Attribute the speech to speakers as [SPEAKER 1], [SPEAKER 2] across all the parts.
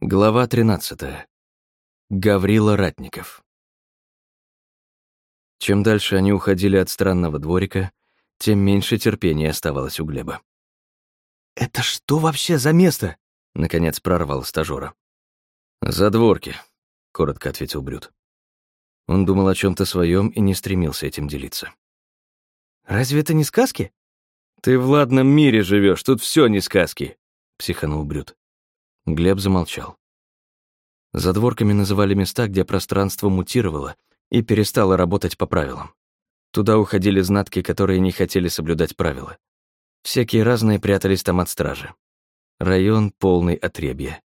[SPEAKER 1] Глава 13. Гаврила Ратников. Чем дальше они уходили от странного дворика, тем меньше терпения оставалось у Глеба.
[SPEAKER 2] «Это что вообще за место?»
[SPEAKER 1] — наконец прорвал стажёра. «Задворки», — коротко ответил Брюд. Он думал о чем то своем и не стремился этим делиться.
[SPEAKER 2] «Разве это не сказки?»
[SPEAKER 1] «Ты в ладном мире живешь, тут все не сказки», — психанул Брюд. Глеб замолчал. Задворками называли места, где пространство мутировало и перестало работать по правилам. Туда уходили знатки, которые не хотели соблюдать правила. Всякие разные прятались там от стражи. Район полный отребья.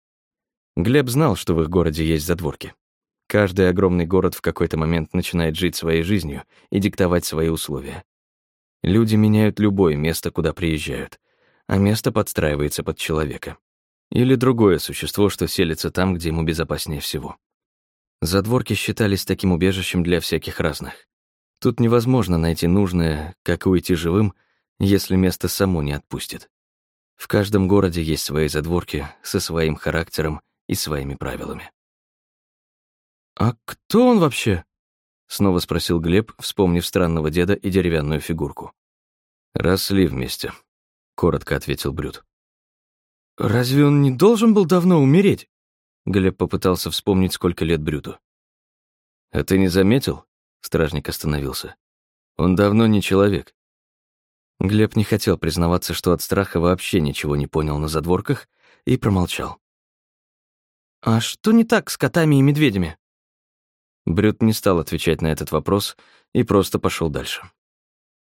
[SPEAKER 1] Глеб знал, что в их городе есть задворки. Каждый огромный город в какой-то момент начинает жить своей жизнью и диктовать свои условия. Люди меняют любое место, куда приезжают, а место подстраивается под человека. Или другое существо, что селится там, где ему безопаснее всего. Задворки считались таким убежищем для всяких разных. Тут невозможно найти нужное, как уйти живым, если место само не отпустит. В каждом городе есть свои задворки со своим характером и своими правилами.
[SPEAKER 2] «А кто он вообще?»
[SPEAKER 1] — снова спросил Глеб, вспомнив странного деда и деревянную фигурку. «Росли вместе», — коротко ответил Брюд.
[SPEAKER 2] «Разве он не должен был давно умереть?»
[SPEAKER 1] Глеб попытался вспомнить, сколько лет Брюту. «А ты не заметил?» Стражник остановился. «Он давно не человек». Глеб не хотел признаваться, что от страха вообще ничего не понял на задворках, и промолчал.
[SPEAKER 2] «А что не так с котами и медведями?»
[SPEAKER 1] Брют не стал отвечать на этот вопрос и просто пошел дальше.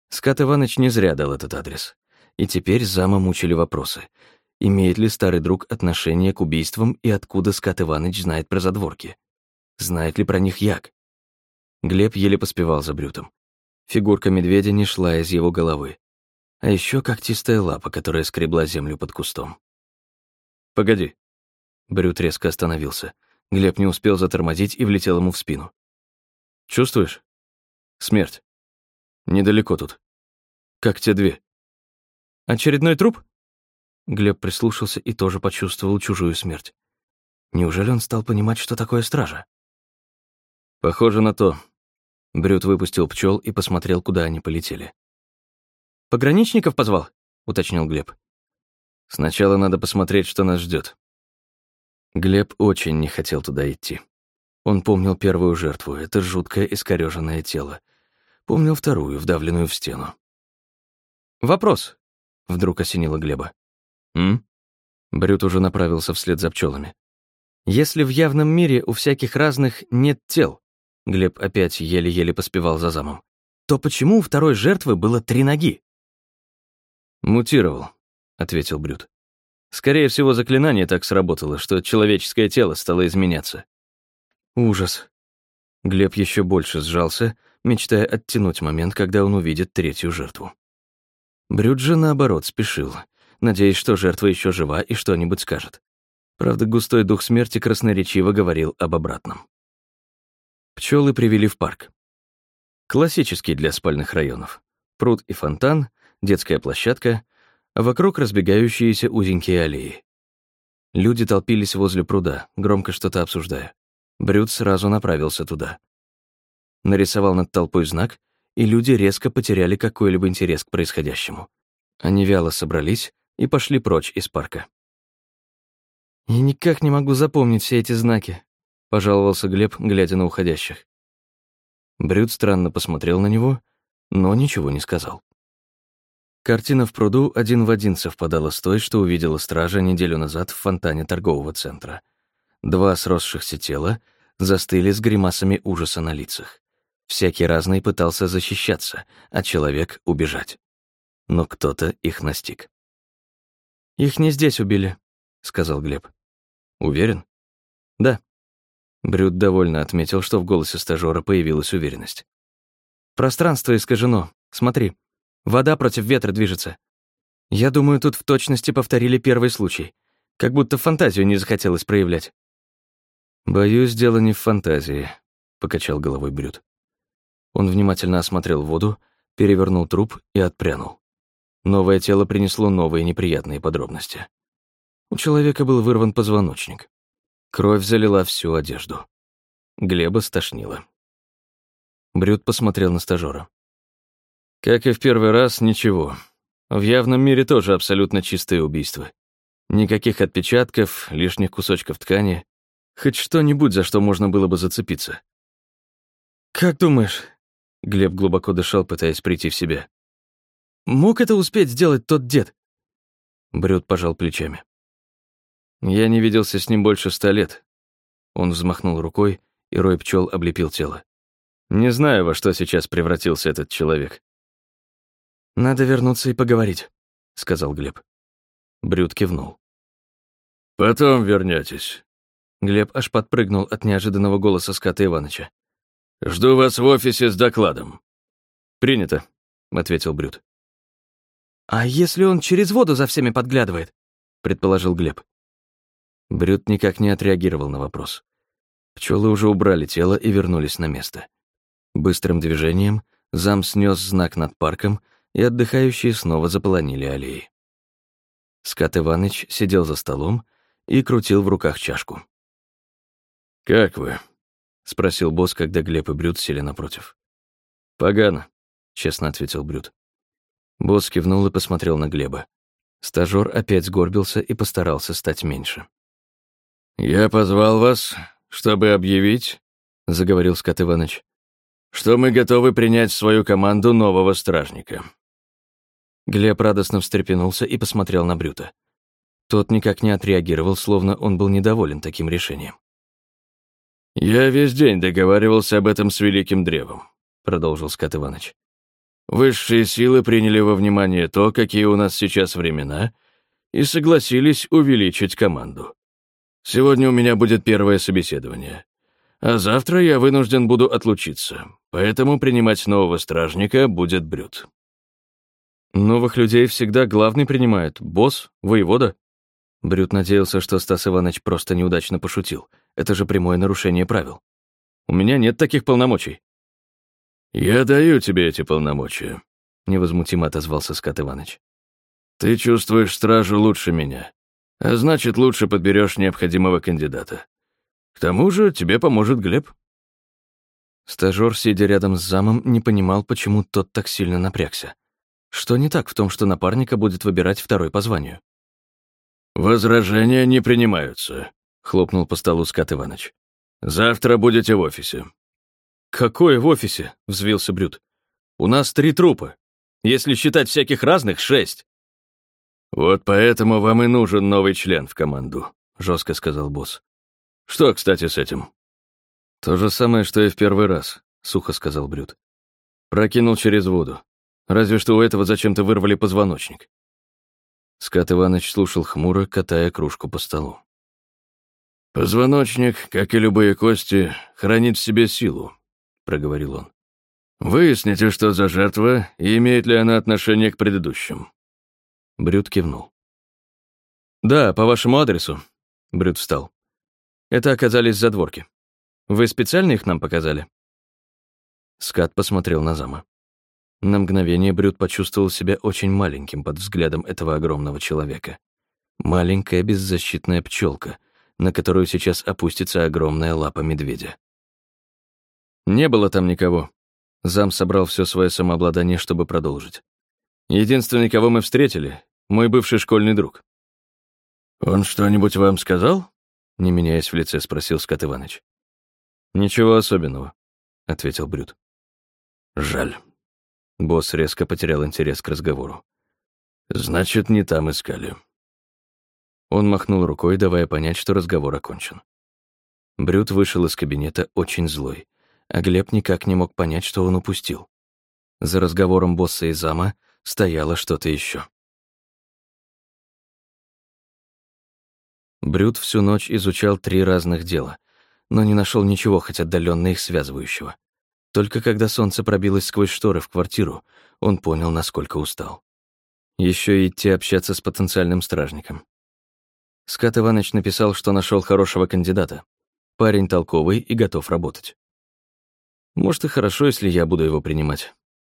[SPEAKER 1] Скат Иваныч не зря дал этот адрес. И теперь зама мучили вопросы. Имеет ли старый друг отношение к убийствам и откуда Скат Иваныч знает про задворки? Знает ли про них як? Глеб еле поспевал за Брютом. Фигурка медведя не шла из его головы. А еще когтистая лапа, которая скребла землю под кустом. «Погоди». Брют резко остановился. Глеб не успел затормозить и влетел ему в спину. «Чувствуешь? Смерть. Недалеко тут. Как те две».
[SPEAKER 2] «Очередной труп?»
[SPEAKER 1] Глеб прислушался и тоже почувствовал чужую смерть. Неужели он стал понимать, что такое стража? Похоже на то. Брют выпустил пчел и посмотрел, куда они полетели.
[SPEAKER 2] «Пограничников позвал?» — уточнил Глеб.
[SPEAKER 1] «Сначала надо посмотреть, что нас ждет. Глеб очень не хотел туда идти. Он помнил первую жертву, это жуткое искорёженное тело. Помнил вторую, вдавленную в стену.
[SPEAKER 2] «Вопрос», —
[SPEAKER 1] вдруг осенило Глеба. «М?» Брют уже направился вслед за пчелами.
[SPEAKER 2] «Если в явном мире у всяких разных нет тел», Глеб опять еле-еле поспевал за замом, то почему у второй жертвы было три ноги?
[SPEAKER 1] «Мутировал», — ответил Брют. «Скорее всего, заклинание так сработало, что человеческое тело стало изменяться».
[SPEAKER 2] Ужас.
[SPEAKER 1] Глеб еще больше сжался, мечтая оттянуть момент, когда он увидит третью жертву. Брют же, наоборот, спешил — надеясь, что жертва еще жива и что-нибудь скажет. Правда, густой дух смерти красноречиво говорил об обратном. Пчелы привели в парк. Классический для спальных районов. Пруд и фонтан, детская площадка, а вокруг разбегающиеся узенькие аллеи. Люди толпились возле пруда, громко что-то обсуждая. Брюд сразу направился туда. Нарисовал над толпой знак, и люди резко потеряли какой-либо интерес к происходящему. Они вяло собрались, и пошли прочь из парка.
[SPEAKER 2] «Я никак не могу запомнить все эти знаки», — пожаловался Глеб, глядя на уходящих.
[SPEAKER 1] Брюд странно посмотрел на него, но ничего не сказал. Картина в пруду один в один совпадала с той, что увидела стража неделю назад в фонтане торгового центра. Два сросшихся тела застыли с гримасами ужаса на лицах. Всякий разный пытался защищаться, а человек — убежать. Но кто-то их настиг.
[SPEAKER 2] «Их не здесь убили», — сказал Глеб.
[SPEAKER 1] «Уверен?»
[SPEAKER 2] «Да».
[SPEAKER 1] Брюд довольно отметил, что в голосе стажёра появилась уверенность.
[SPEAKER 2] «Пространство искажено. Смотри. Вода против ветра движется. Я думаю, тут в точности повторили первый случай. Как будто фантазию не захотелось проявлять».
[SPEAKER 1] «Боюсь, дело не в фантазии», — покачал головой Брюд. Он внимательно осмотрел воду, перевернул труп и отпрянул. Новое тело принесло новые неприятные подробности. У человека был вырван позвоночник. Кровь залила всю одежду. Глеба стошнило. Брюд посмотрел на стажера. Как и в первый раз, ничего. В явном мире тоже абсолютно чистое убийство. Никаких отпечатков, лишних кусочков ткани. Хоть что-нибудь, за что можно было бы зацепиться.
[SPEAKER 2] «Как думаешь?» Глеб глубоко дышал, пытаясь прийти в себя. «Мог это успеть сделать тот дед?»
[SPEAKER 1] Брюд пожал плечами. «Я не виделся с ним больше ста лет». Он взмахнул рукой, и рой пчел облепил тело. «Не знаю, во что сейчас превратился этот человек».
[SPEAKER 2] «Надо вернуться и поговорить», — сказал Глеб.
[SPEAKER 1] Брюд кивнул.
[SPEAKER 3] «Потом вернётесь».
[SPEAKER 2] Глеб аж подпрыгнул от неожиданного голоса Ската Иваныча.
[SPEAKER 3] Жду вас в офисе с докладом».
[SPEAKER 1] «Принято», — ответил Брюд.
[SPEAKER 2] «А если он через воду за всеми подглядывает?» — предположил Глеб.
[SPEAKER 1] Брюд никак не отреагировал на вопрос. Пчелы уже убрали тело и вернулись на место. Быстрым движением зам снес знак над парком, и отдыхающие снова заполонили аллеи. Скат Иваныч сидел за столом и крутил в руках чашку.
[SPEAKER 3] «Как вы?»
[SPEAKER 1] — спросил босс, когда Глеб и Брюд сели напротив. «Погано», — честно ответил Брюд. Босс кивнул и посмотрел на Глеба. Стажёр опять сгорбился и постарался стать меньше.
[SPEAKER 3] «Я позвал вас, чтобы объявить», — заговорил Скот Иваныч, «что мы готовы принять в свою команду нового стражника».
[SPEAKER 1] Глеб радостно встрепенулся и посмотрел на Брюта. Тот никак не отреагировал, словно он был недоволен таким решением.
[SPEAKER 3] «Я весь день договаривался об этом с Великим Древом», — продолжил Скат Иваныч. «Высшие силы приняли во внимание то, какие у нас сейчас времена, и согласились увеличить команду. Сегодня у меня будет первое собеседование, а завтра я вынужден буду отлучиться, поэтому принимать нового стражника будет Брюд».
[SPEAKER 1] «Новых людей всегда главный принимает, босс, воевода?» Брюд надеялся, что Стас Иванович просто неудачно пошутил — это же прямое нарушение правил. У меня нет таких полномочий».
[SPEAKER 3] «Я даю тебе эти полномочия», — невозмутимо отозвался Скат Иваныч. «Ты чувствуешь стражу лучше меня, а значит, лучше подберешь необходимого кандидата. К тому же тебе поможет Глеб».
[SPEAKER 1] Стажёр, сидя рядом с замом, не понимал, почему тот так сильно напрягся. Что не так в том, что напарника будет выбирать второй по званию?
[SPEAKER 3] «Возражения не принимаются», хлопнул по столу Скат Иваныч. «Завтра будете в офисе».
[SPEAKER 1] «Какое в офисе?» — взвился Брюд. «У нас три трупа. Если считать всяких разных, шесть».
[SPEAKER 3] «Вот поэтому вам и нужен новый член в команду», — жестко сказал босс. «Что, кстати, с этим?»
[SPEAKER 1] «То же самое, что и в первый раз», — сухо сказал Брюд. «Прокинул через воду. Разве что у этого зачем-то вырвали позвоночник». Скат Иваныч слушал хмуро, катая кружку по столу.
[SPEAKER 3] «Позвоночник, как и любые кости, хранит в себе силу», — проговорил он. «Выясните, что за жертва и имеет ли она отношение к предыдущим».
[SPEAKER 1] Брюд кивнул. «Да, по вашему адресу», — Брюд встал. «Это оказались задворки. Вы специально их нам показали?» Скат посмотрел на зама. На мгновение Брюд почувствовал себя очень маленьким под взглядом этого огромного человека. Маленькая беззащитная пчелка, на которую сейчас опустится огромная лапа медведя. Не было там никого. Зам собрал все свое самообладание, чтобы продолжить. Единственный, кого мы встретили, мой бывший школьный друг.
[SPEAKER 3] «Он что-нибудь вам сказал?»
[SPEAKER 1] Не меняясь в лице, спросил Скот Иваныч. «Ничего особенного», — ответил Брюд.
[SPEAKER 3] «Жаль».
[SPEAKER 1] Босс резко потерял интерес к разговору.
[SPEAKER 3] «Значит, не там искали».
[SPEAKER 1] Он махнул рукой, давая понять, что разговор окончен. Брюд вышел из кабинета очень злой, а Глеб никак не мог понять, что он упустил. За разговором босса и зама стояло что-то еще. Брюд всю ночь изучал три разных дела, но не нашел ничего хоть отдаленно их связывающего. Только когда солнце пробилось сквозь шторы в квартиру, он понял, насколько устал. Еще идти общаться с потенциальным стражником. Скат Иваныч написал, что нашел хорошего кандидата. Парень толковый и готов работать. Может, и хорошо, если я буду его принимать.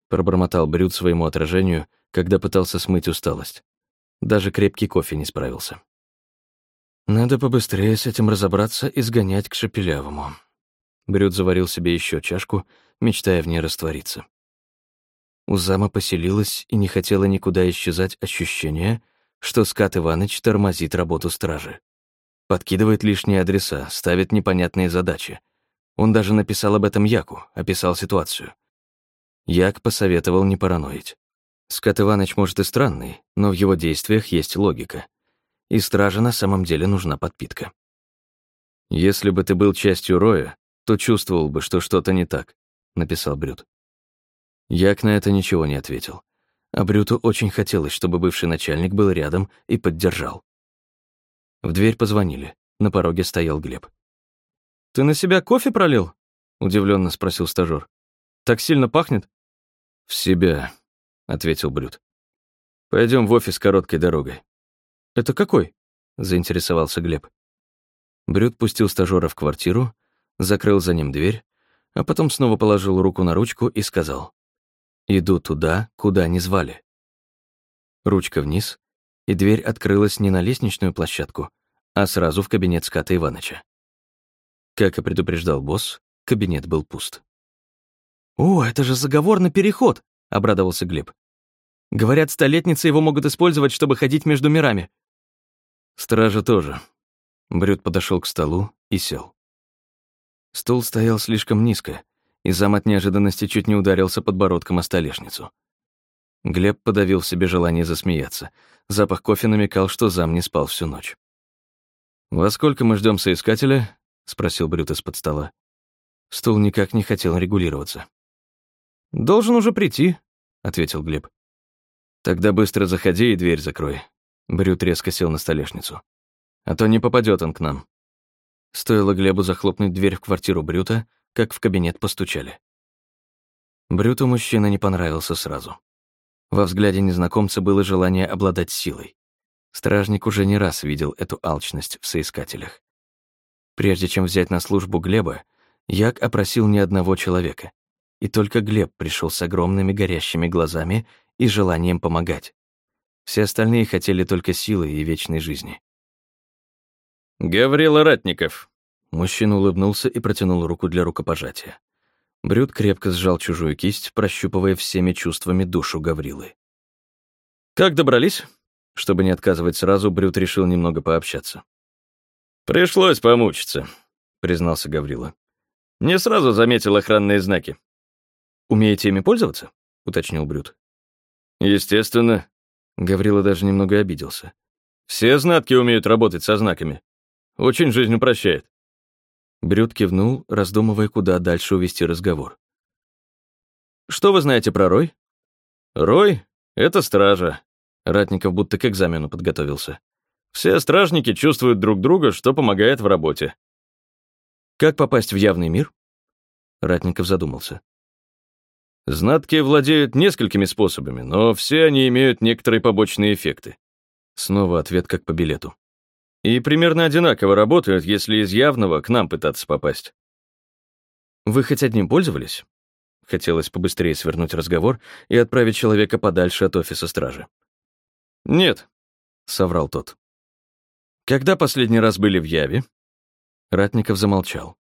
[SPEAKER 1] Пробормотал Брюд своему отражению, когда пытался смыть усталость. Даже крепкий кофе не справился. Надо побыстрее с этим разобраться и сгонять к Шепелявому. Брюд заварил себе еще чашку, мечтая в ней раствориться. У зама поселилось и не хотело никуда исчезать ощущение, что Скат Иваныч тормозит работу стражи. Подкидывает лишние адреса, ставит непонятные задачи. Он даже написал об этом Яку, описал ситуацию. Як посоветовал не параноить. Скат Иваныч может и странный, но в его действиях есть логика и страже на самом деле нужна подпитка. «Если бы ты был частью Роя, то чувствовал бы, что что-то не так», — написал Брют. Як на это ничего не ответил. А Брюту очень хотелось, чтобы бывший начальник был рядом и поддержал. В дверь позвонили. На пороге стоял Глеб.
[SPEAKER 2] «Ты на себя кофе пролил?» — удивленно спросил стажёр. «Так сильно пахнет?»
[SPEAKER 1] «В себя», — ответил Брют. Пойдем в офис короткой дорогой.
[SPEAKER 2] «Это какой?»
[SPEAKER 1] — заинтересовался Глеб. Брюд пустил стажёра в квартиру, закрыл за ним дверь, а потом снова положил руку на ручку и сказал «Иду туда, куда не звали». Ручка вниз, и дверь открылась не на лестничную площадку, а сразу в кабинет ската Иваныча. Как и предупреждал босс, кабинет был пуст.
[SPEAKER 2] «О, это же заговор на переход!» — обрадовался Глеб. «Говорят, столетницы его могут использовать, чтобы ходить между мирами.
[SPEAKER 1] Стража тоже. Брюд подошел к столу и сел. Стул стоял слишком низко, и зам от неожиданности чуть не ударился подбородком о столешницу. Глеб подавил в себе желание засмеяться. Запах кофе намекал, что зам не спал всю ночь. «Во сколько мы ждем соискателя?» — спросил Брюд из-под стола. Стул никак не хотел регулироваться.
[SPEAKER 2] «Должен уже прийти», — ответил Глеб.
[SPEAKER 1] «Тогда быстро заходи и дверь закрой. Брют резко сел на столешницу. «А то не попадет он к нам». Стоило Глебу захлопнуть дверь в квартиру Брюта, как в кабинет постучали. Брюту мужчина не понравился сразу. Во взгляде незнакомца было желание обладать силой. Стражник уже не раз видел эту алчность в соискателях. Прежде чем взять на службу Глеба, Як опросил ни одного человека, и только Глеб пришел с огромными горящими глазами и желанием помогать. Все остальные хотели только силы и вечной жизни.
[SPEAKER 3] «Гаврила Ратников!»
[SPEAKER 1] Мужчина улыбнулся и протянул руку для рукопожатия. Брюд крепко сжал чужую кисть, прощупывая всеми чувствами душу Гаврилы.
[SPEAKER 2] «Как добрались?»
[SPEAKER 1] Чтобы не отказывать сразу, Брюд решил немного пообщаться.
[SPEAKER 3] «Пришлось помучиться», —
[SPEAKER 1] признался Гаврила.
[SPEAKER 3] «Не сразу заметил охранные знаки».
[SPEAKER 2] «Умеете ими пользоваться?»
[SPEAKER 1] — уточнил Брюд.
[SPEAKER 3] «Естественно.
[SPEAKER 1] Гаврила даже немного обиделся.
[SPEAKER 3] «Все знатки умеют работать со знаками. Очень жизнь упрощает».
[SPEAKER 1] Брюд кивнул, раздумывая, куда дальше увести разговор.
[SPEAKER 2] «Что вы знаете про Рой?»
[SPEAKER 3] «Рой — это стража».
[SPEAKER 1] Ратников будто к экзамену подготовился.
[SPEAKER 3] «Все стражники чувствуют друг друга, что помогает в работе».
[SPEAKER 2] «Как попасть в явный мир?»
[SPEAKER 1] Ратников задумался.
[SPEAKER 3] Знатки владеют несколькими способами, но все они имеют некоторые побочные эффекты.
[SPEAKER 1] Снова ответ как по билету.
[SPEAKER 3] И примерно одинаково работают, если из явного к нам пытаться попасть.
[SPEAKER 1] Вы хоть одним пользовались? Хотелось побыстрее свернуть разговор и отправить человека подальше от офиса стражи.
[SPEAKER 3] «Нет», —
[SPEAKER 1] соврал тот.
[SPEAKER 3] «Когда последний раз были в Яве?»
[SPEAKER 1] Ратников замолчал.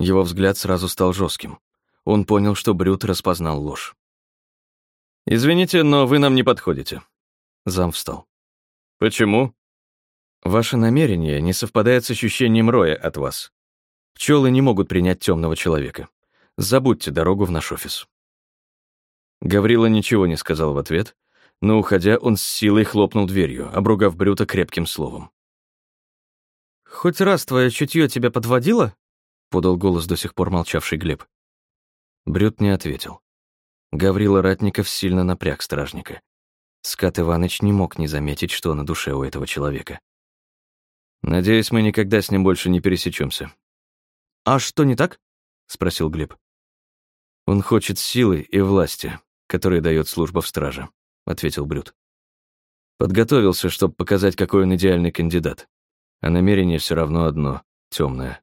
[SPEAKER 1] Его взгляд сразу стал жестким. Он понял, что Брют распознал ложь.
[SPEAKER 3] «Извините, но вы нам не подходите».
[SPEAKER 1] Зам встал.
[SPEAKER 3] «Почему?»
[SPEAKER 1] «Ваше намерение не совпадает с ощущением роя от вас. Пчелы не могут принять темного человека. Забудьте дорогу в наш офис». Гаврила ничего не сказал в ответ, но, уходя, он с силой хлопнул дверью, обругав Брюта крепким словом.
[SPEAKER 2] «Хоть раз твое чутье тебя подводило?»
[SPEAKER 1] — подал голос до сих пор молчавший Глеб. Брюд не ответил. Гаврила Ратников сильно напряг стражника. Скат Иваныч не мог не заметить, что на душе у этого человека. «Надеюсь, мы никогда с ним больше не пересечемся.
[SPEAKER 2] «А что не так?»
[SPEAKER 1] — спросил Глеб. «Он хочет силы и власти, которые дает служба в страже», — ответил Брюд. Подготовился, чтобы показать, какой он идеальный кандидат а намерение все равно одно — темное.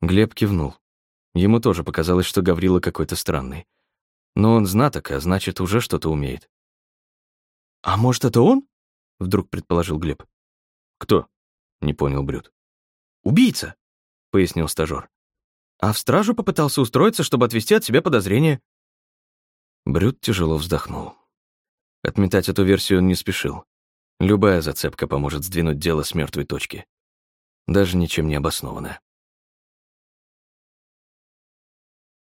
[SPEAKER 1] Глеб кивнул. Ему тоже показалось, что Гаврила какой-то странный. Но он знаток, а значит, уже что-то умеет.
[SPEAKER 2] «А может, это он?»
[SPEAKER 1] — вдруг предположил Глеб.
[SPEAKER 3] «Кто?»
[SPEAKER 1] — не понял Брюд.
[SPEAKER 2] «Убийца», — пояснил стажёр. «А в стражу попытался устроиться, чтобы отвести от себя подозрения».
[SPEAKER 1] Брюд тяжело вздохнул. Отметать эту версию он не спешил. Любая зацепка поможет сдвинуть дело с мертвой точки. Даже ничем не обоснованная.